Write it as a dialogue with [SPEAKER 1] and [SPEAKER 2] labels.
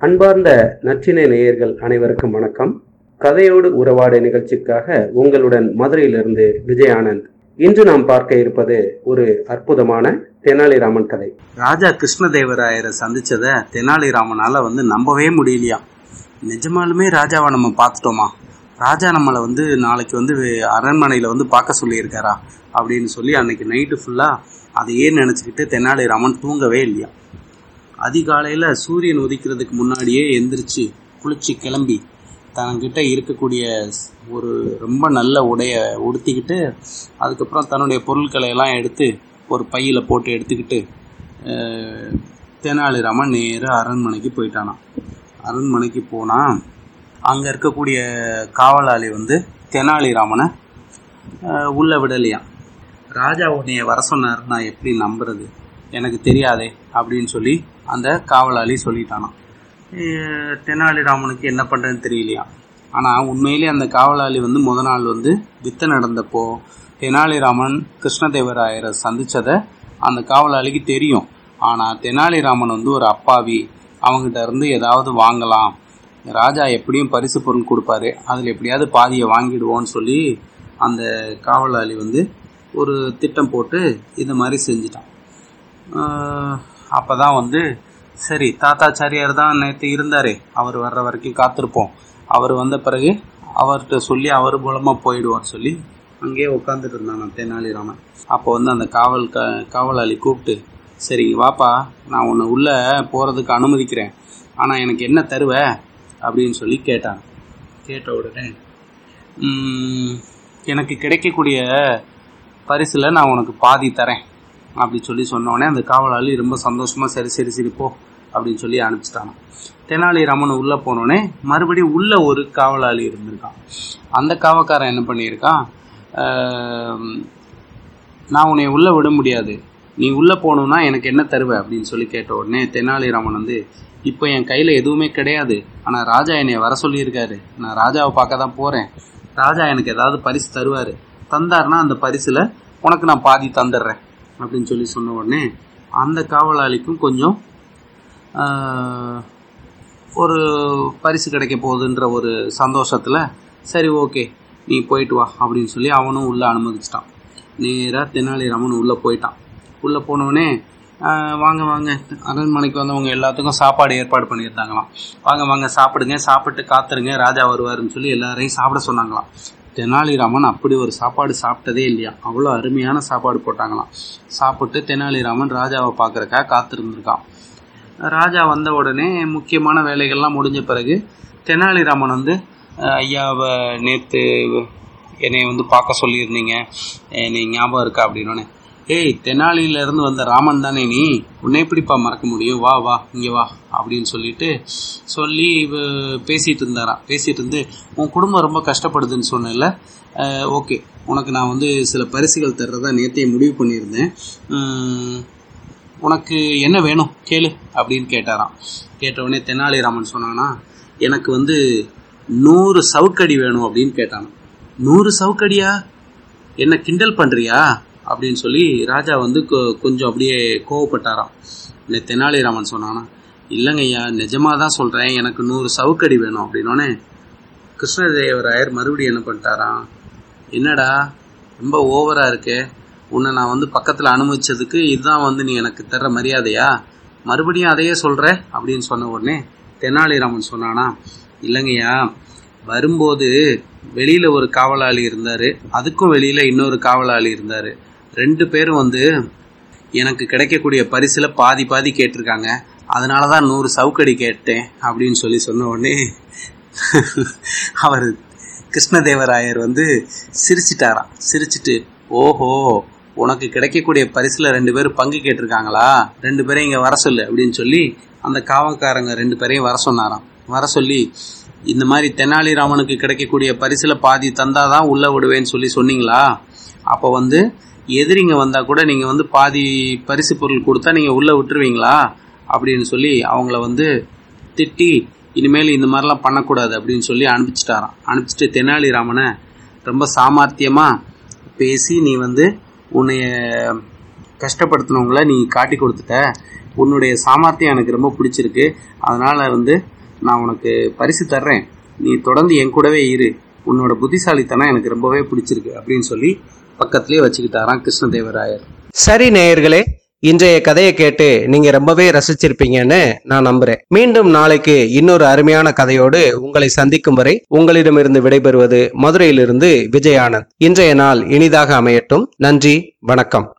[SPEAKER 1] அன்பார்ந்த நற்றினை நேயர்கள் அனைவருக்கும் வணக்கம். கதையோடு உறவாடு நிகழ்ச்சிக்காக உங்களுடன் மதுரையிலிருந்து விஜய் ஆனந்த் இன்று நாம் பார்க்க இருப்பது ஒரு அற்புதமான தெனாலிராமன் கதை.
[SPEAKER 2] ராஜா கிருஷ்ணதேவராயரை சந்திச்சத தெனாலிராமனால வந்து நம்பவே முடியலையா? நிஜமாலுமே ராஜாவை நம்ம பார்த்துட்டோமா? ராஜா நம்மளை வந்து நாளைக்கு வந்து அரண்மனையில் வந்து பார்க்க சொல்லியிருக்காரா? அப்படின்னு சொல்லி அன்னைக்கு நைட்டு ஃபுல்லாக அதையே நினச்சிக்கிட்டு தெனாலிராமன் தூங்கவே இல்லையா? அதிகாலையில் சூரியன் உதிக்கிறதுக்கு முன்னாடியே எந்திரிச்சு குளிச்சு கிளம்பி தன்கிட்ட இருக்கக்கூடிய ஒரு ரொம்ப நல்ல உடைய உடுத்திக்கிட்டு அதுக்கப்புறம் தன்னுடைய பொருட்களை எல்லாம் எடுத்து ஒரு பையில் போட்டு எடுத்துக்கிட்டு தெனாலிராமன் நேராக அரண்மனைக்கு போயிட்டானான் அரண்மனைக்கு போனால் அங்கே இருக்கக்கூடிய காவலாளி வந்து தெனாலிராமனை உள்ளே உள்ள விடலையாம். ராஜா உன்னைய வர சொன்னார் நான் எப்படி நம்புறது? எனக்கு தெரியாதே அப்படின்னு சொல்லி அந்த காவலாளி சொல்லிட்டானான் தெனாலிராமனுக்கு என்ன பண்ணுறதுன்னு தெரியலையா? ஆனால் உண்மையிலே அந்த காவலாளி வந்து முத நாள் வந்து வித்த நடந்தப்போ தெனாலிராமன் கிருஷ்ணதேவராயரை சந்திச்சதை அந்த காவலாளிக்கு தெரியும். ஆனால் தெனாலிராமன் வந்து ஒரு அப்பாவி. அவங்ககிட்ட இருந்து ஏதாவது வாங்கலாம். ராஜா எப்படியும் பரிசு பொருள் கொடுப்பாரு. அதில் எப்படியாவது பாதியை வாங்கிடுவோன்னு சொல்லி அந்த காவலாளி வந்து ஒரு திட்டம் போட்டு இந்த மாதிரி செஞ்சிட்டான். அப்போ தான் வந்து சரி தாத்தாச்சாரியார் தான் நேற்று இருந்தாரே. அவர் வர்ற வரைக்கும் காத்திருப்போம். அவர் வந்த பிறகு அவர்கிட்ட சொல்லி அவர் மூலமாக போயிடுவார் சொல்லி அங்கேயே உட்காந்துட்டு இருந்தான் தெனாலிராமன். அப்போ வந்து அந்த காவல் க காவலாளி கூப்பிட்டு சரி வாப்பா நான் உன்னை உள்ளே போகிறதுக்கு அனுமதிக்கிறேன். ஆனால் எனக்கு என்ன தருவ? அப்படின்னு சொல்லி கேட்டான். கேட்ட உடனே எனக்கு கிடைக்கக்கூடிய பரிசில் நான் உனக்கு பாதி தரேன். அப்படி சொல்லி சொன்னோடனே அந்த காவலாளி ரொம்ப சந்தோஷமாக சரி சரி சரி போ அப்படின்னு சொல்லி அனுப்பிச்சிட்டாங்க. தெனாலிராமன் உள்ளே போனோடனே மறுபடியும் உள்ளே ஒரு காவலாளி இருந்திருக்கான். அந்த காவக்காரன் என்ன பண்ணியிருக்கான்? நான் உன்னை உள்ளே விட முடியாது. நீ உள்ளே போகணுன்னா எனக்கு என்ன தருவ? அப்படின்னு சொல்லி கேட்ட உடனே தெனாலிராமன் வந்து இப்போ என் கையில் எதுவுமே கிடையாது. ஆனால் ராஜா என்னை வர சொல்லியிருக்காரு. நான் ராஜாவை பார்க்க தான் போகிறேன் ராஜா எனக்கு ஏதாவது பரிசு தருவார். தந்தாருன்னா அந்த பரிசில் உனக்கு நான் பாதி தந்துடுறேன். அப்படின்னு சொல்லி சொன்ன உடனே அந்த காவலாளிக்கும் கொஞ்சம் ஒரு பரிசு கிடைக்க போகுதுன்ற ஒரு சந்தோஷத்தில் சரி ஓகே நீ போயிட்டு வா அப்படின்னு சொல்லி அவனும் உள்ளே அனுமதிச்சிட்டான். நேராக தெனாலிராமன் உள்ளே போயிட்டான். உள்ளே போனோடனே வாங்க வாங்க. அரண்மனைக்கு வந்தவங்க எல்லாத்துக்கும் சாப்பாடு ஏற்பாடு பண்ணியிருந்தாங்களாம். வாங்க வாங்க சாப்பிடுங்க. சாப்பிட்டு காத்துருங்க. ராஜா வருவாருன்னு சொல்லி எல்லாரையும் சாப்பிட சொன்னாங்களாம். தெனாலிராமன் அப்படி ஒரு சாப்பாடு சாப்பிட்டதே இல்லையா? அவ்வளோ அருமையான சாப்பாடு போட்டாங்களாம். சாப்பிட்டு தெனாலிராமன் ராஜாவை பார்க்கறக்கா காத்திருந்திருக்கான். ராஜா வந்த உடனே முக்கியமான வேலைகள்லாம் முடிஞ்ச பிறகு தெனாலிராமன் வந்து ஐயாவை நேற்று என்னை வந்து பார்க்க சொல்லியிருந்தீங்க. நீ ஞாபகம் இருக்கா? அப்படின்னோடனே ஏய் தெனாலியிலேருந்து வந்த ராமன் தானே நீ? உன்னை எப்படிப்பா மறக்க முடியும்? வா வா இங்கே வா அப்படின்னு சொல்லிட்டு சொல்லி பேசிகிட்டு பேசிட்டு இருந்தாராம் பேசிட்டு இருந்து உன் குடும்பம் ரொம்ப கஷ்டப்படுதுன்னு சொன்னேன்ல. ஓகே உனக்கு நான் வந்து சில பரிசுகள் தர்றதா நேத்தையே முடிவு பண்ணியிருந்தேன். உனக்கு என்ன வேணும்? கேளு அப்படின்னு கேட்டாராம். கேட்ட உடனே தெனாலிராமன் சொன்னாங்கன்னா எனக்கு வந்து நூறு சவுக்கடி வேணும் அப்படின்னு கேட்டான் நூறு சவுக்கடியா? என்ன கிண்டல் பண்ணுறியா அப்படின்னு சொல்லி ராஜா வந்து கொ- கொஞ்சம் அப்படியே கோவப்பட்டாராம். இந்த தெனாலிராமன் சொன்னானா இல்லைங்க ஐயா நிஜமாக தான் சொல்கிறேன் எனக்கு நூறு சவுக்கடி வேணும் அப்படின்னோடனே கிருஷ்ணதேவராயர் மறுபடியும் என்ன பண்ணிட்டாராம் என்னடா ரொம்ப ஓவராக இருக்கே உன்னை நான் வந்து பக்கத்தில் அனுமதிச்சதுக்கு இதுதான் வந்து நீ எனக்கு தர்ற மரியாதையா மறுபடியும் அதையே சொல்கிற அப்படின்னு சொன்ன உடனே தெனாலிராமன் சொன்னானா இல்லைங்கய்யா வரும்போது வெளியில் ஒரு காவலாளி இருந்தார் அதுக்கும் வெளியில் இன்னொரு காவலாளி இருந்தார் ரெண்டு பேரும் வந்து எனக்கு கிடைக்கக்கூடிய பரிசில் பாதி பாதி கேட்டிருக்காங்க. அதனால தான் நூறு சவுக்கடி கேட்டேன் அப்படின்னு சொல்லி சொன்ன உடனே அவர் கிருஷ்ணதேவராயர் வந்து சிரிச்சிட்டாராம். சிரிச்சிட்டு ஓஹோ உனக்கு கிடைக்கக்கூடிய பரிசில் ரெண்டு பேரும் பங்கு கேட்டிருக்காங்களா? ரெண்டு பேரையும் இங்கே வர சொல்லு அப்படின்னு சொல்லி அந்த காவல்காரங்க ரெண்டு பேரையும் வர சொன்னாராம். வர சொல்லி இந்த மாதிரி தெனாலிராமனுக்கு கிடைக்கக்கூடிய பரிசில் பாதி தந்தாதான் உள்ள விடுவேன்னு சொல்லி சொன்னீங்களா? அப்போ வந்து எதிரிங்க வந்தால் கூட நீங்கள் வந்து பாதி பரிசு பொருள் கொடுத்தா நீங்கள் உள்ளே விட்டுருவீங்களா? அப்படின்னு சொல்லி அவங்கள வந்து திட்டி இனிமேல் இந்த மாதிரிலாம் பண்ணக்கூடாது அப்படின்னு சொல்லி அனுப்பிச்சிட்டாராம். அனுப்பிச்சிட்டு தெனாலிராமனை ரொம்ப சாமர்த்தியமாக பேசி நீ வந்து உன்னைய கஷ்டப்படுத்தினவங்கள நீ காட்டி கொடுத்துட்ட. உன்னுடைய சாமர்த்தியம் எனக்கு ரொம்ப பிடிச்சிருக்கு. அதனால் வந்து நான் உனக்கு பரிசு தர்றேன். நீ தொடர்ந்து என் கூடவே இரு. உன்னோட புத்திசாலித்தனம் எனக்கு ரொம்பவே பிடிச்சிருக்கு அப்படின்னு சொல்லி பக்கத்துலேயே வச்சுக்கிட்டாராம் கிருஷ்ணதேவராயர்.
[SPEAKER 1] சரி நேயர்களே இன்றைய கதையை கேட்டு நீங்க ரொம்பவே ரசிச்சிருப்பீங்கன்னு நான் நம்புறேன். மீண்டும் நாளைக்கு இன்னொரு அருமையான கதையோடு உங்களை சந்திக்கும் வரை உங்களிடமிருந்து விடைபெறுவது மதுரையிலிருந்து விஜயானந்த். இன்றைய நாள் இனிதாக அமையட்டும். நன்றி வணக்கம்.